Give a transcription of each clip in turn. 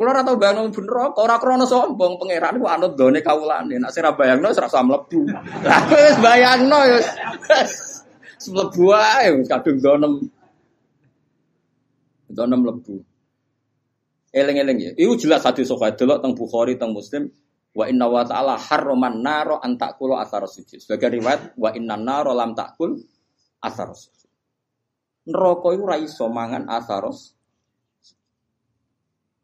Kula ora tau bayangno bener kok ora krana sombong pangeran ku anut done kawulane. Nek sira bayangno ora usah mlebu. Lah kowe wis bayangno ya wis mlebu ae wis kadung donem. Donem mlebu. Eleng-eleng ya. Iku jelas hadis sahih delok teng Bukhari teng Muslim wa inna wa ta'ala harraman naro an ta'kulu athar sujud. Sebagai riwayat wa inna naro lam ta'kul athar sujud. Neraka iku ora iso mangan atharos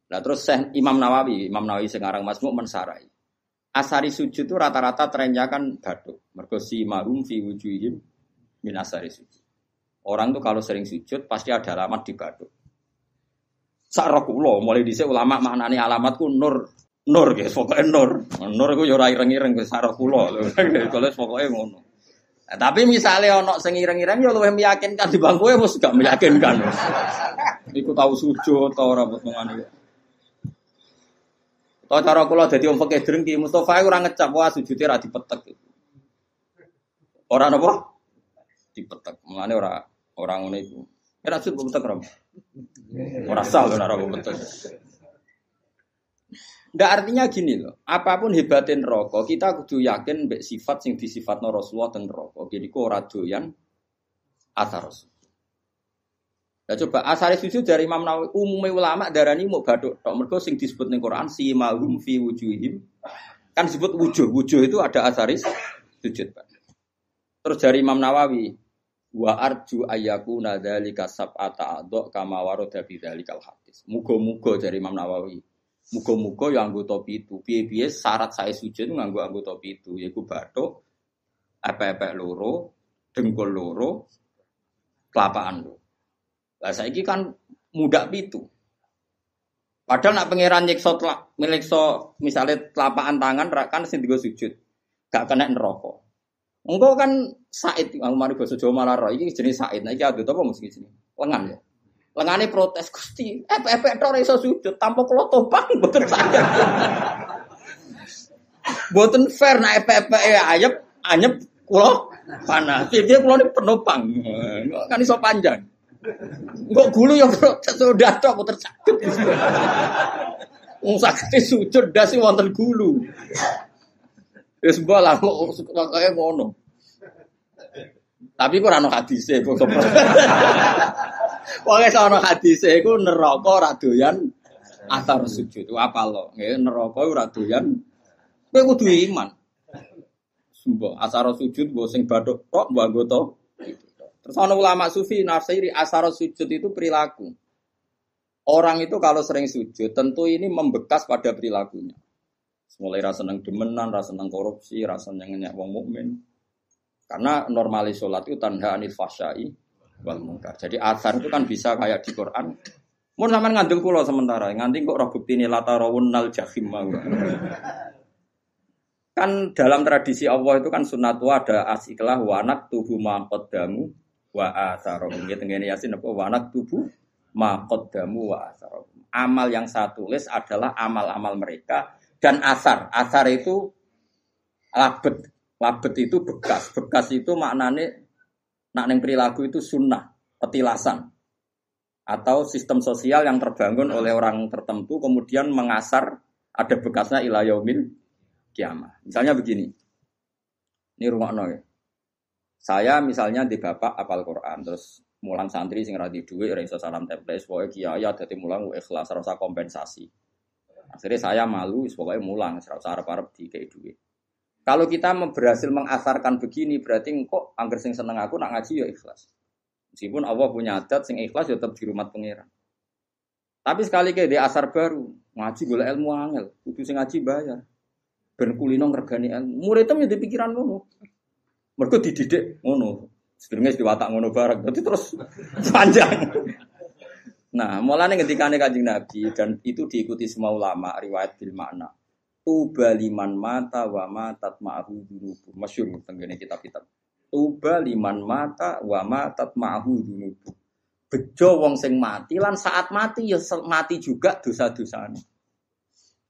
Nah terus Syekh Imam Nawawi, Imam Nawawi sekarang Masmuk mensarai. Asari sujud itu rata-rata trennya kan baduk. Mergo si marum fi wujuhim min asari sujud. Orang tuh kalau sering sujud pasti ada alamat di baduk. Sakrokulo mulai dhisik ulama maknane alamatku nur nur guys, pokoknya nur. Nur iku yo ora ireng-ireng wis sakrokulo. Kalau pokoknya ngono. Nah, tapi misalnya ono sing ireng-ireng ya luwih meyakinkan di bangku ya mesti gak meyakinkan. Iku tahu sujud atau ora ngene. Tau cara kula dadi wong fakih drengki, Mustofa ora ngecap wah sujude ra dipetek. Ora napa? Dipetek. Mulane ora ora ngono iku. Ora sujud petek ora. Ora sah ora ora petek. Nggak artinya gini loh, apa pun hebatin rokok, kita kudu yakin mbek sifat sing disifatno Rasulullah dan rokok. Jadi kok ora doyan asar Rasul. Nah coba asari sujud dari Imam Nawawi umumnya ulama darani mau baduk tok mergo sing disebut ning Quran si mahum fi wujuhim kan disebut wujuh wujuh itu ada asaris sujud Pak. Terus dari Imam Nawawi wa arju ayyaku nadzalika sab'ata adha kama warada bi dzalikal hadis. Muga-muga dari Imam Nawawi. Muga-muga yang anggota pitu. Piye-piye syarat saya sujud nganggo anggota pitu yaiku batuk, epek-epek loro, dengkul loro, kelapaan loro. Lah saiki kan mudak pitu. Padahal nak pangeran nyiksa so misalnya telapakan tangan kan sing digo sujud. Gak kena neraka. Engko kan Said, aku mari basa Jawa malah roh iki jenis Said. Nah iki adut apa mesti sini? Lengan ya. Lengane protes Gusti, epek-epek tok iso sujud tanpa kula topang mboten saged. Mboten fair nek epek-epek ayep anyep kula panas. Piye kula ni penopang. Kan iso panjang. Enggak gulu ya bro, sudah tok aku tersakit. Wong sakit sujud dasi wonten gulu. Wis mbok lah kok kaya ngono. Tapi kok ono hadise kok. Pokoke sono hadise iku neraka ora doyan atar sujud. Apa lo? Nggih neraka ora doyan. Kowe kudu iman. Sumpah, asar sujud mbok sing bathuk tok mbok anggota Terus ada ulama sufi nafsiri asar sujud itu perilaku. Orang itu kalau sering sujud tentu ini membekas pada perilakunya. Mulai rasa seneng demenan, rasa seneng korupsi, rasa seneng wong mukmin. Karena normalis sholat itu tanda anil fasyai wal mungkar. Jadi asar itu kan bisa kayak di Quran. Mau sama ngandung pulau sementara, nganti kok roh ini latarawun nal jahim Kan dalam tradisi Allah itu kan sunatu ada asiklah wanak tubuh damu wa atharohum. Ya tengene Yasin apa wanak tubuh damu wa atharohum. Amal yang saya tulis adalah amal-amal mereka dan asar. Asar itu labet. Labet itu bekas. Bekas itu maknanya nak neng perilaku itu sunnah, petilasan atau sistem sosial yang terbangun oleh orang tertentu kemudian mengasar ada bekasnya ilayomil kiamah. Misalnya begini. Ini rumah ya. Saya misalnya di bapak apal Quran terus mulang santri sing radi duit ora iso salam template pokoke kiai dadi mulang ikhlas rasa kompensasi. Akhirnya saya malu pokoknya mulang ora usah arep-arep dikei duit. Kalau kita berhasil mengasarkan begini berarti kok angger sing seneng aku nak ngaji ya ikhlas. Meskipun Allah punya adat sing ikhlas ya tetap di rumah pangeran. Tapi sekali ke di asar baru ngaji gula ilmu angel, kudu sing ngaji bayar. Ben kulino ngergani ilmu. Muridnya ya di pikiran ngono. Mereka dididik ngono. Sedurunge diwatak ngono bareng. Berarti terus panjang. Nah, mulane ketika Kanjeng Nabi dan itu diikuti semua ulama riwayat bil makna. Tuba liman mata wa matat ma'hu dunubu. Masyur tenggene kitab-kitab. Tuba liman mata wa matat ma'hu dunubu. Bejo wong sing mati lan saat mati ya mati juga dosa-dosane.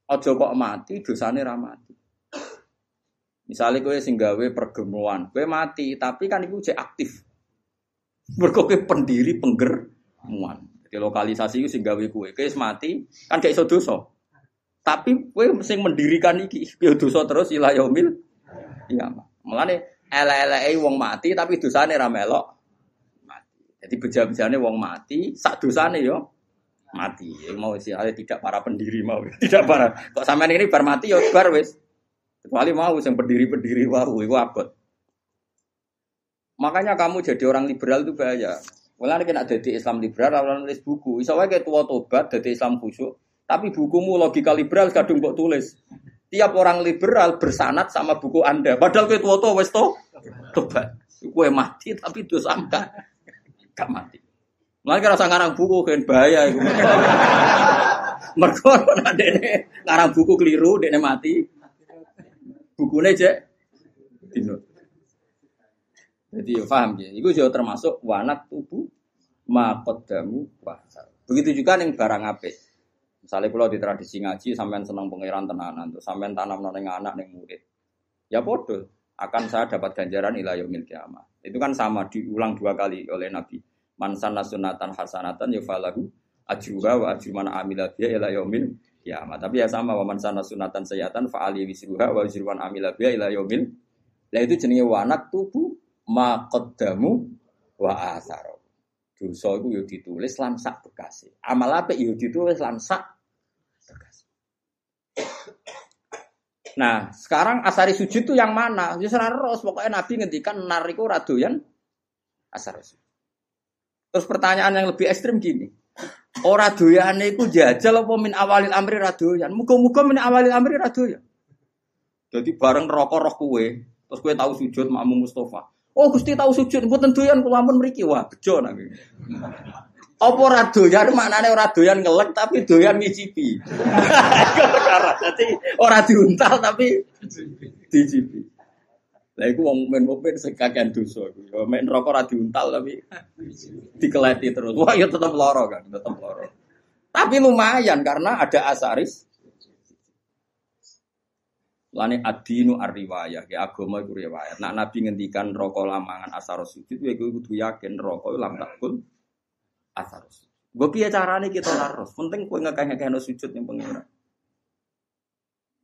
Aja kok mati dosane ra mati. Misalnya kowe sing gawe pergemuan, kowe mati, tapi kan itu cek aktif. Mergo pendiri penggermuan. Jadi lokalisasi itu sing gawe kowe, kowe mati, kan gak iso dosa. Tapi kowe sing mendirikan iki ya dosa terus ila yaumil iya. Mulane elek-eleke wong mati tapi dosane ra melok mati. Jadi beja-bejane wong mati, sak dosane yo mati. Mau sih tidak para pendiri mau, tidak para. Kok sampean ini bar mati yo bar wis. Kecuali mau yang pendiri-pendiri wau iku abot. Makanya kamu jadi orang liberal itu bahaya. Mulane kena jadi Islam liberal ora nulis buku. Iso wae tua tobat jadi Islam khusyuk, tapi bukumu logika liberal kadung kok tulis. Tiap orang liberal bersanat sama buku Anda. Padahal kowe tua tua wes to tobat. Kowe mati tapi dosa enggak gak mati. Mulai kira ngarang buku kan bahaya iku. Mergo nek ngarang buku keliru, dene mati. Bukune cek dino. Jadi ya paham ya. Iku juga termasuk wanak tubuh makodamu wahsar. Begitu juga yang barang apik. Misalnya kalau di tradisi ngaji sampean senang pangeran tenanan, tuh sampean tanam neng anak neng murid. Ya bodoh, akan saya dapat ganjaran ila yaumil kiamah. Itu kan sama diulang dua kali oleh Nabi. Mansan nasunatan hasanatan yufalahu ajruha wa ajru man amila biha kiamah. Tapi ya sama wa mansan nasunatan sayatan fa ali wisruha wa man amila biha ila yaumil. Lah itu jenenge wanak tubuh ma qaddamu wa atharo. Dosa iku yo ditulis lan sak bekase. Amal apik yo ditulis lan sak Nah, sekarang asari sujud itu yang mana? Ya ros, pokoknya Nabi ngendikan nariku radoyan asar sujud. Terus pertanyaan yang lebih ekstrim gini. Ora doyane iku jajal apa min awalil amri radoyan? Muga-muga min awalil amri radoyan. Jadi bareng rokok roh kue, terus kue tahu sujud makmum Mustafa. Oh Gusti tahu sujud, mboten doyan kula ampun mriki. Wah, bejo nang. Apa ora doyan maknane ora doyan ngelek tapi doyan ngicipi. Dadi ora diuntal tapi dicipi. Lah iku wong mukmin mukmin sing kakean dosa iku. Ya mek neraka ora diuntal tapi dikeleti terus. Wah ya tetep lara kan, tetep lara. Tapi lumayan karena ada asaris. Lani adinu ar-riwayah, ya agama iku riwayat. Nak Nabi ngendikan rokok lamangan asar sujud, ya gue kudu yakin rokok lam takul asarus. Gue piye carane kita laros. Penting kowe ngekeh-ngekeh sujud yang pengira.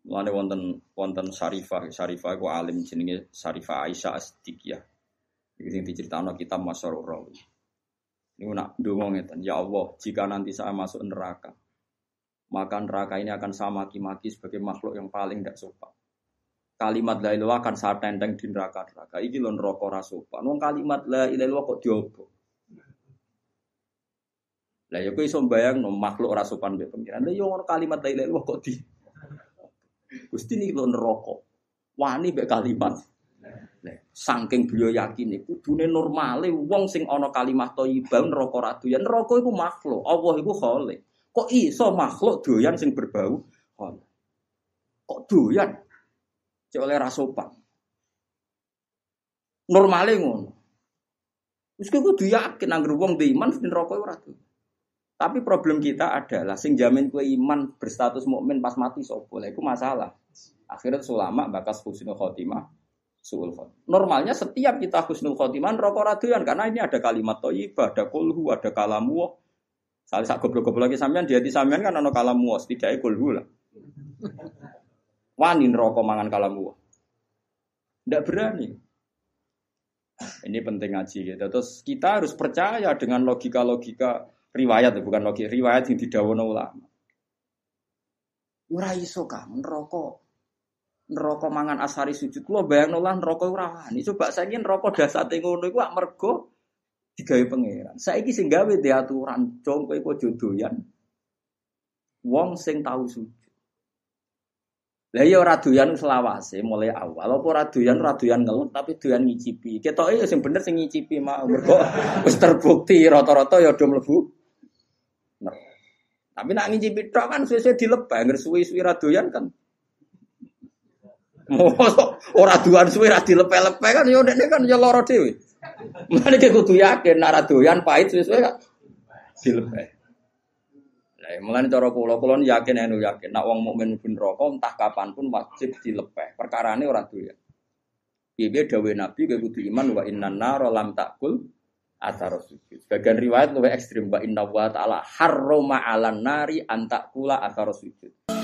Mulane wonten wonten Syarifah, Syarifah ku alim jenenge Syarifah Aisyah As-Siddiqiyah. Iki sing diceritakno kitab Masyarur Rawi. Ini nak ndonga ngeten, ya Allah, jika nanti saya masuk neraka, maka neraka ini akan saya maki-maki sebagai makhluk yang paling tidak sopan. Kalimat la ilaha akan saya tenteng di neraka-neraka. Iki lho neraka ora sopan. Wong kalimat la ilaha kok diobok. Lah ya kowe iso no makhluk ora sopan mbek pengiran. Lah yo ya kalimat la ilaha kok di Gusti niki lho neraka. Wani mbek kalimat. Lah saking beliau yakin iku dune normale wong sing ana kalimat thayyibah neraka ra doyan. Neraka iku makhluk, Allah iku khalik. Kok iso makhluk doyan sing berbau khalik. Kok doyan? Cek oleh rasopan. Normale ngono. Wis kudu yakin anggere wong di iman neraka ora doyan. Tapi problem kita adalah sing jamin kue iman berstatus mukmin pas mati sopo. Itu masalah. Akhirnya sulama bakas husnul khotimah suul. Normalnya setiap kita husnul khotimah rokok raduan karena ini ada kalimat toyibah, ada kulhu, ada kalamu. Salah sak goblok-goblok lagi sampean di hati sampean kan ana kalamu, setidaknya kulhu lah. Wani rokok mangan kalamu. Tidak berani. Ini penting ngaji gitu. Terus kita harus percaya dengan logika-logika riwayat bukan logik riwayat yang didawono ulama. Ora iso kan neraka. Mangan asari sujud. Kula bayangno lah neraka ora wani. Coba saiki neraka dasate ngono iku mergo digawe pangeran. Saiki sing gawe diaturan jong kowe kok jodoyan wong sing tahu sujud. Lah ya ora doyan selawase mulai awal. Apa ora doyan ora doyan ngelut tapi doyan ngicipi. Ketoke ya sing bener sing ngicipi mau mergo wis terbukti rata-rata ya do mlebu tapi nak ngincipi tok kan suwe-suwe dilepeh, ngger suwi-suwi radoyan kan. Mosok ora duan suwe ra dilepe-lepe kan ya ndekne kan ya lara dhewe. Mulane ki kudu yakin nak radoyan pahit suwe-suwe kan dilepeh. Lah mulane cara kula kula yakin anu yakin nak wong mukmin ben neraka entah kapan pun wajib dilepeh. Perkarane ora doyan. Piye dawuh Nabi kudu iman wa innan nar lam takul asar sujud. Sebagian riwayat lebih ekstrim. Wa inna wa ta'ala harroma ala nari antakula asar sujud.